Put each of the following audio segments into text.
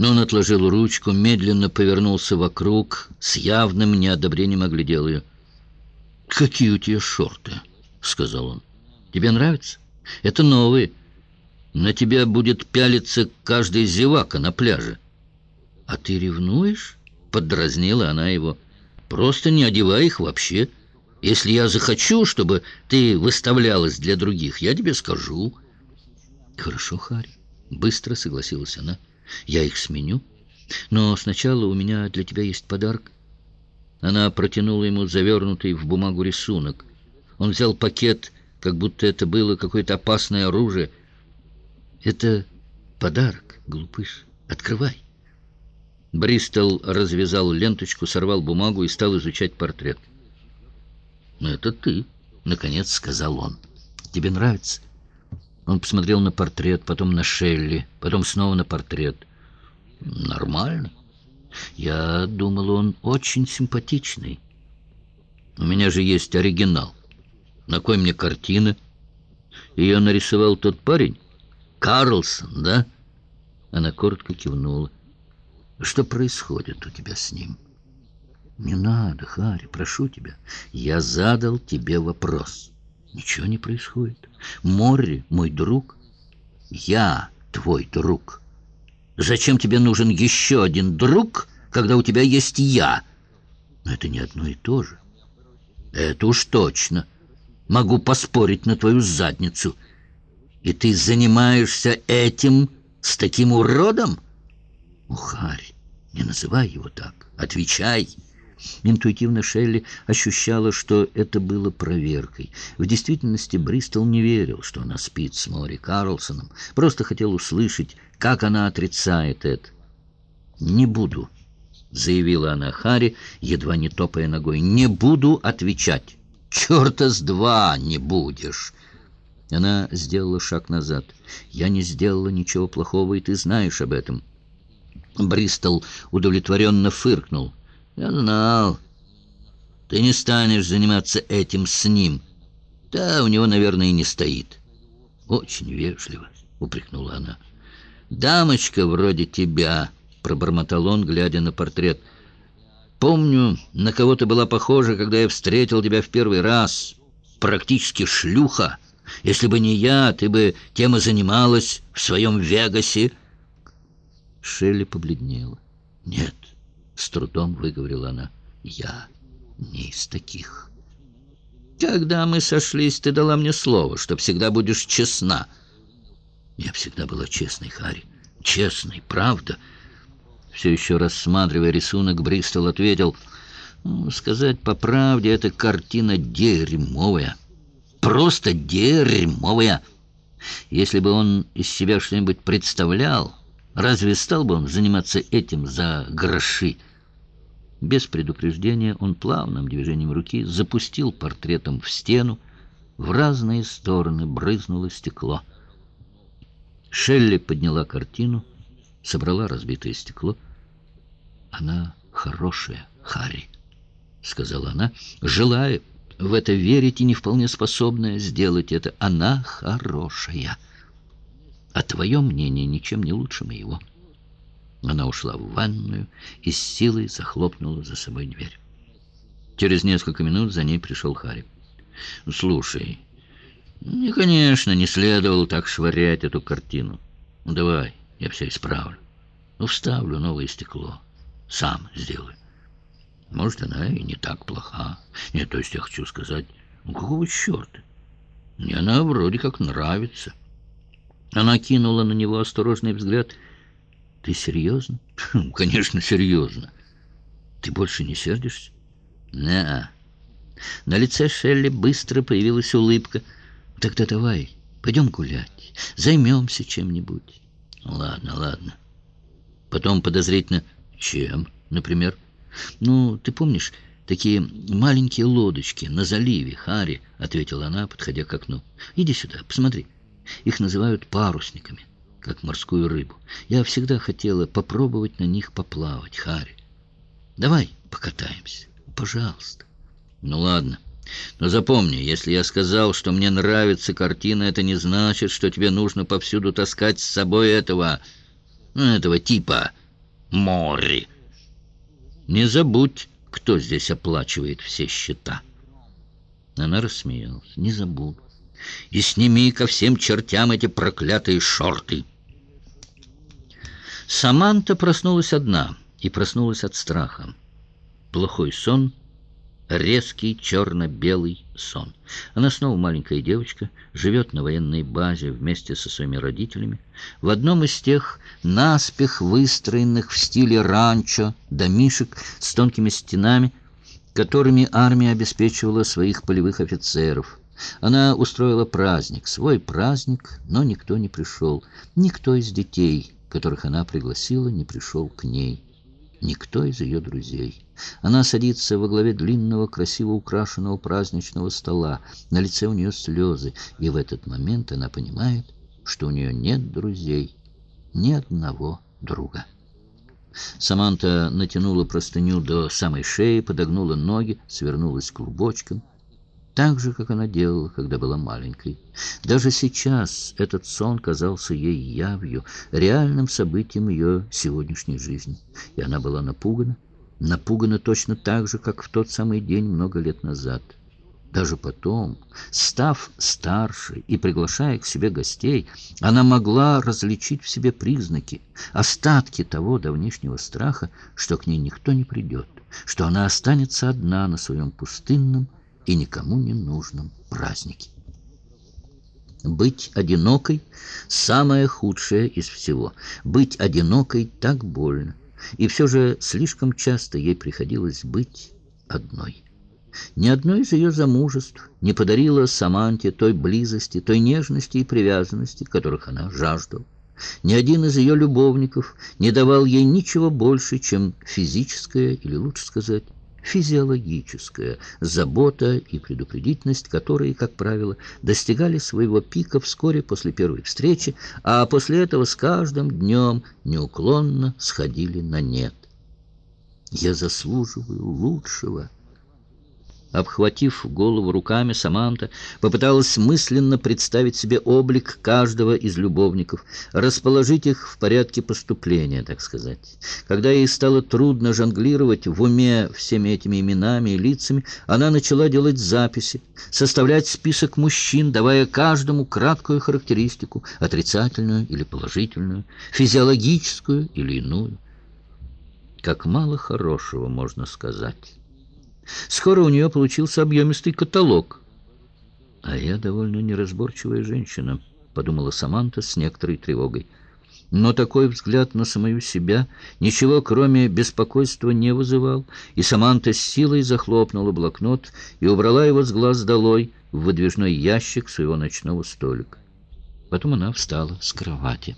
Но он отложил ручку, медленно повернулся вокруг, с явным неодобрением оглядел ее. «Какие у тебя шорты?» — сказал он. «Тебе нравится? Это новые. На тебя будет пялиться каждый зевака на пляже». «А ты ревнуешь?» — поддразнила она его. «Просто не одевай их вообще. Если я захочу, чтобы ты выставлялась для других, я тебе скажу». «Хорошо, Харри», — быстро согласилась она. «Я их сменю. Но сначала у меня для тебя есть подарок». Она протянула ему завернутый в бумагу рисунок. Он взял пакет, как будто это было какое-то опасное оружие. «Это подарок, глупыш. Открывай». Бристол развязал ленточку, сорвал бумагу и стал изучать портрет. «Ну, это ты», — наконец сказал он. «Тебе нравится?» Он посмотрел на портрет, потом на Шелли, потом снова на портрет. «Нормально. Я думал, он очень симпатичный. У меня же есть оригинал. На кой мне картина? Ее нарисовал тот парень? Карлсон, да?» Она коротко кивнула. «Что происходит у тебя с ним?» «Не надо, Харри, прошу тебя. Я задал тебе вопрос». Ничего не происходит. Морри мой друг. Я твой друг. Зачем тебе нужен еще один друг, когда у тебя есть я? Но это не одно и то же. Это уж точно. Могу поспорить на твою задницу. И ты занимаешься этим с таким уродом? Ухарь, не называй его так. Отвечай. Интуитивно Шелли ощущала, что это было проверкой. В действительности Бристол не верил, что она спит с Мори Карлсоном. Просто хотел услышать, как она отрицает это. «Не буду», — заявила она Харе, едва не топая ногой. «Не буду отвечать. Черта с два не будешь». Она сделала шаг назад. «Я не сделала ничего плохого, и ты знаешь об этом». Бристол удовлетворенно фыркнул. Я знал. Ты не станешь заниматься этим с ним. Да, у него, наверное, и не стоит. Очень вежливо, упрекнула она. Дамочка вроде тебя, пробормотал он, глядя на портрет. Помню, на кого ты была похожа, когда я встретил тебя в первый раз. Практически шлюха. Если бы не я, ты бы тем и занималась в своем Вегасе. Шелли побледнела. Нет, с трудом выговорила она. «Я не из таких». «Когда мы сошлись, ты дала мне слово, что всегда будешь честна». «Я всегда была честной, Харри. Честной, правда». Все еще рассматривая рисунок, Бристол ответил, ну, «Сказать по правде, эта картина дерьмовая. Просто дерьмовая. Если бы он из себя что-нибудь представлял, разве стал бы он заниматься этим за гроши?» Без предупреждения он плавным движением руки запустил портретом в стену. В разные стороны брызнуло стекло. Шелли подняла картину, собрала разбитое стекло. «Она хорошая, Харри», — сказала она, желая в это верить и не вполне способная сделать это. «Она хорошая, а твое мнение ничем не лучше моего». Она ушла в ванную и с силой захлопнула за собой дверь. Через несколько минут за ней пришел Харри. «Слушай, мне, конечно, не следовало так швырять эту картину. Ну, давай, я все исправлю. Ну, вставлю новое стекло. Сам сделаю. Может, она и не так плоха. Нет, то есть я хочу сказать, ну, какого черта? Мне она вроде как нравится». Она кинула на него осторожный взгляд — ты серьезно? Конечно, серьезно. Ты больше не сердишься? не На лице Шелли быстро появилась улыбка. Тогда давай, пойдем гулять, займемся чем-нибудь. Ладно, ладно. Потом подозрительно, чем, например? Ну, ты помнишь, такие маленькие лодочки на заливе, Хари, ответила она, подходя к окну. Иди сюда, посмотри. Их называют парусниками как морскую рыбу. Я всегда хотела попробовать на них поплавать, Харри. Давай покатаемся, пожалуйста. Ну ладно. Но запомни, если я сказал, что мне нравится картина, это не значит, что тебе нужно повсюду таскать с собой этого, ну, этого типа. Мори. Не забудь, кто здесь оплачивает все счета. Она рассмеялась. Не забуду. И сними ко всем чертям эти проклятые шорты. Саманта проснулась одна и проснулась от страха. Плохой сон, резкий черно-белый сон. Она снова маленькая девочка, живет на военной базе вместе со своими родителями, в одном из тех наспех выстроенных в стиле ранчо домишек с тонкими стенами, которыми армия обеспечивала своих полевых офицеров. Она устроила праздник, свой праздник, но никто не пришел, никто из детей, которых она пригласила, не пришел к ней. Никто из ее друзей. Она садится во главе длинного, красиво украшенного праздничного стола. На лице у нее слезы, и в этот момент она понимает, что у нее нет друзей, ни одного друга. Саманта натянула простыню до самой шеи, подогнула ноги, свернулась клубочком так же, как она делала, когда была маленькой. Даже сейчас этот сон казался ей явью, реальным событием ее сегодняшней жизни. И она была напугана, напугана точно так же, как в тот самый день много лет назад. Даже потом, став старше и приглашая к себе гостей, она могла различить в себе признаки, остатки того давнишнего страха, что к ней никто не придет, что она останется одна на своем пустынном, и никому не нужном празднике. Быть одинокой – самое худшее из всего. Быть одинокой так больно. И все же слишком часто ей приходилось быть одной. Ни одно из ее замужеств не подарило Саманте той близости, той нежности и привязанности, которых она жаждала. Ни один из ее любовников не давал ей ничего больше, чем физическое, или лучше сказать, физиологическая забота и предупредительность, которые, как правило, достигали своего пика вскоре после первой встречи, а после этого с каждым днем неуклонно сходили на нет. «Я заслуживаю лучшего», Обхватив голову руками, Саманта попыталась мысленно представить себе облик каждого из любовников, расположить их в порядке поступления, так сказать. Когда ей стало трудно жонглировать в уме всеми этими именами и лицами, она начала делать записи, составлять список мужчин, давая каждому краткую характеристику, отрицательную или положительную, физиологическую или иную. Как мало хорошего можно сказать. Скоро у нее получился объемистый каталог. «А я довольно неразборчивая женщина», — подумала Саманта с некоторой тревогой. Но такой взгляд на самую себя ничего, кроме беспокойства, не вызывал, и Саманта с силой захлопнула блокнот и убрала его с глаз долой в выдвижной ящик своего ночного столика. Потом она встала с кровати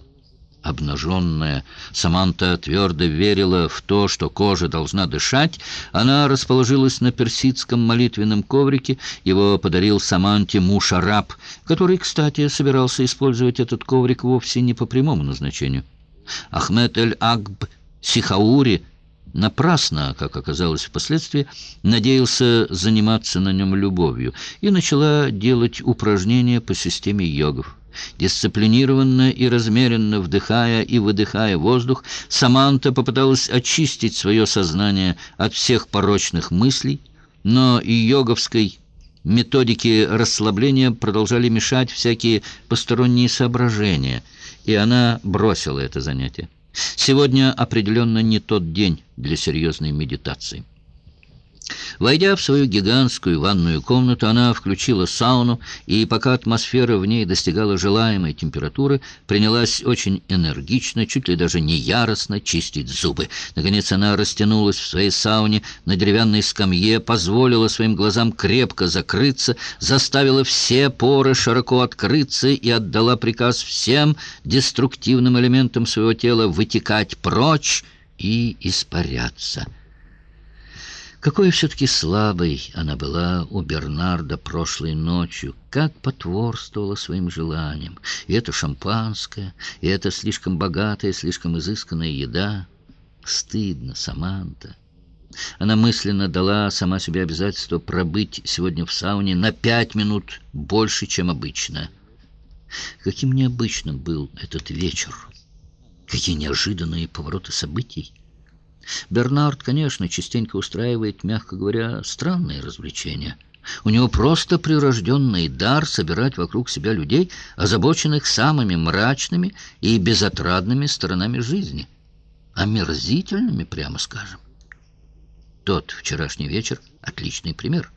обнаженная. Саманта твердо верила в то, что кожа должна дышать. Она расположилась на персидском молитвенном коврике. Его подарил Саманте муж-араб, который, кстати, собирался использовать этот коврик вовсе не по прямому назначению. Ахмед эль-Агб Сихаури напрасно, как оказалось впоследствии, надеялся заниматься на нем любовью и начала делать упражнения по системе йогов. Дисциплинированно и размеренно вдыхая и выдыхая воздух, Саманта попыталась очистить свое сознание от всех порочных мыслей, но и йоговской методики расслабления продолжали мешать всякие посторонние соображения, и она бросила это занятие. Сегодня определенно не тот день для серьезной медитации. Войдя в свою гигантскую ванную комнату, она включила сауну, и пока атмосфера в ней достигала желаемой температуры, принялась очень энергично, чуть ли даже не яростно чистить зубы. Наконец она растянулась в своей сауне на деревянной скамье, позволила своим глазам крепко закрыться, заставила все поры широко открыться и отдала приказ всем деструктивным элементам своего тела вытекать прочь и испаряться. Какой все-таки слабой она была у Бернарда прошлой ночью, как потворствовала своим желаниям. И это шампанское, и это слишком богатая, слишком изысканная еда. Стыдно, Саманта. Она мысленно дала сама себе обязательство пробыть сегодня в сауне на пять минут больше, чем обычно. Каким необычным был этот вечер. Какие неожиданные повороты событий. Бернард, конечно, частенько устраивает, мягко говоря, странные развлечения. У него просто прирожденный дар собирать вокруг себя людей, озабоченных самыми мрачными и безотрадными сторонами жизни. Омерзительными, прямо скажем. Тот вчерашний вечер — отличный пример.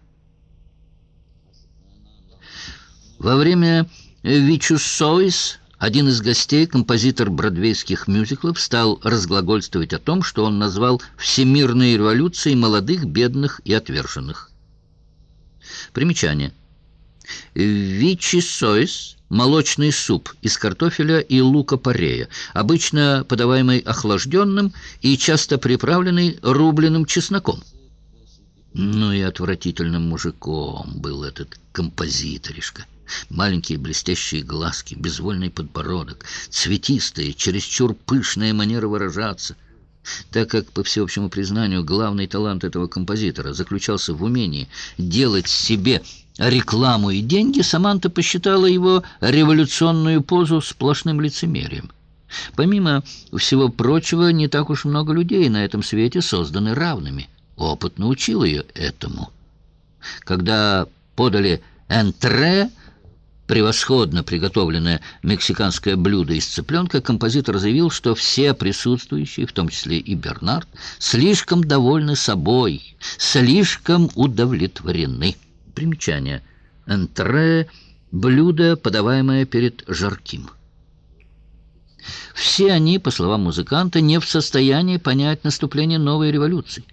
Во время «Вичусойс» один из гостей, композитор бродвейских мюзиклов, стал разглагольствовать о том, что он назвал «всемирной революцией молодых, бедных и отверженных». Примечание. Вичисойс – молочный суп из картофеля и лука-порея, обычно подаваемый охлажденным и часто приправленный рубленым чесноком. Ну и отвратительным мужиком был этот композиторишка. Маленькие блестящие глазки, безвольный подбородок, цветистая, чересчур пышная манера выражаться. Так как, по всеобщему признанию, главный талант этого композитора заключался в умении делать себе рекламу и деньги, Саманта посчитала его революционную позу сплошным лицемерием. Помимо всего прочего, не так уж много людей на этом свете созданы равными. Опыт научил ее этому. Когда подали «энтре», превосходно приготовленное мексиканское блюдо из цыпленка, композитор заявил, что все присутствующие, в том числе и Бернард, слишком довольны собой, слишком удовлетворены. Примечание. Энтре – блюдо, подаваемое перед жарким. Все они, по словам музыканта, не в состоянии понять наступление новой революции.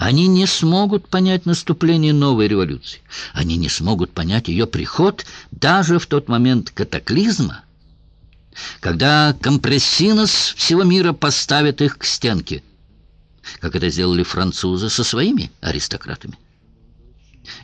Они не смогут понять наступление новой революции. Они не смогут понять ее приход даже в тот момент катаклизма, когда компрессинос всего мира поставит их к стенке, как это сделали французы со своими аристократами.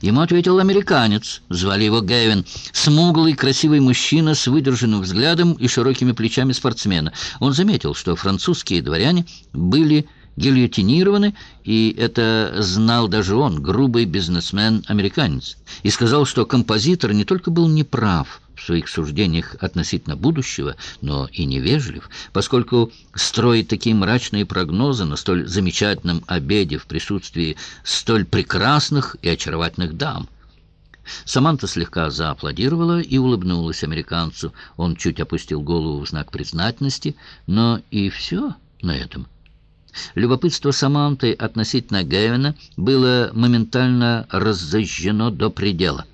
Ему ответил американец, звали его Гэвин, смуглый, красивый мужчина с выдержанным взглядом и широкими плечами спортсмена. Он заметил, что французские дворяне были гильотинированы, и это знал даже он, грубый бизнесмен-американец, и сказал, что композитор не только был неправ в своих суждениях относительно будущего, но и невежлив, поскольку строить такие мрачные прогнозы на столь замечательном обеде в присутствии столь прекрасных и очаровательных дам. Саманта слегка зааплодировала и улыбнулась американцу. Он чуть опустил голову в знак признательности, но и все на этом – Любопытство Саманты относительно Гевина было моментально разожжено до предела.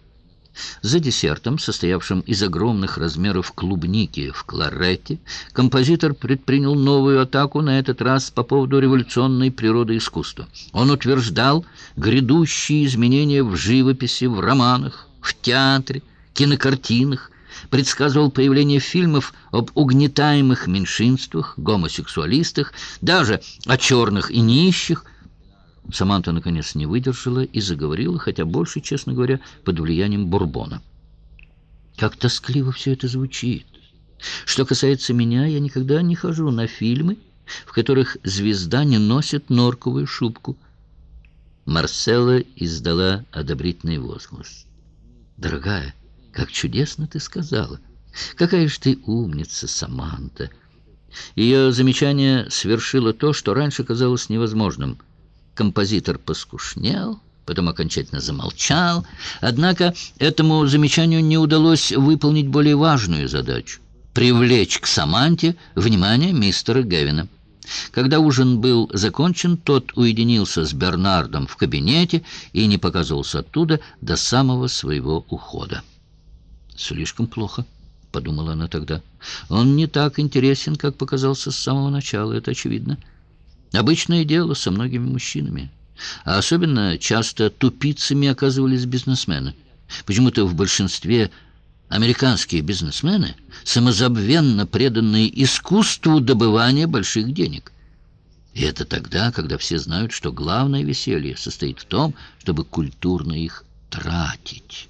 За десертом, состоявшим из огромных размеров клубники в кларете, композитор предпринял новую атаку, на этот раз по поводу революционной природы искусства. Он утверждал грядущие изменения в живописи, в романах, в театре, кинокартинах, предсказывал появление фильмов об угнетаемых меньшинствах, гомосексуалистах, даже о черных и нищих. Саманта, наконец, не выдержала и заговорила, хотя больше, честно говоря, под влиянием Бурбона. Как тоскливо все это звучит. Что касается меня, я никогда не хожу на фильмы, в которых звезда не носит норковую шубку. Марселла издала одобрительный возглас. «Дорогая, как чудесно ты сказала! Какая же ты умница, Саманта!» Ее замечание свершило то, что раньше казалось невозможным. Композитор поскушнел, потом окончательно замолчал. Однако этому замечанию не удалось выполнить более важную задачу — привлечь к Саманте внимание мистера Гевина. Когда ужин был закончен, тот уединился с Бернардом в кабинете и не показывался оттуда до самого своего ухода. «Слишком плохо», — подумала она тогда. «Он не так интересен, как показался с самого начала, это очевидно. Обычное дело со многими мужчинами. А особенно часто тупицами оказывались бизнесмены. Почему-то в большинстве американские бизнесмены самозабвенно преданные искусству добывания больших денег. И это тогда, когда все знают, что главное веселье состоит в том, чтобы культурно их тратить».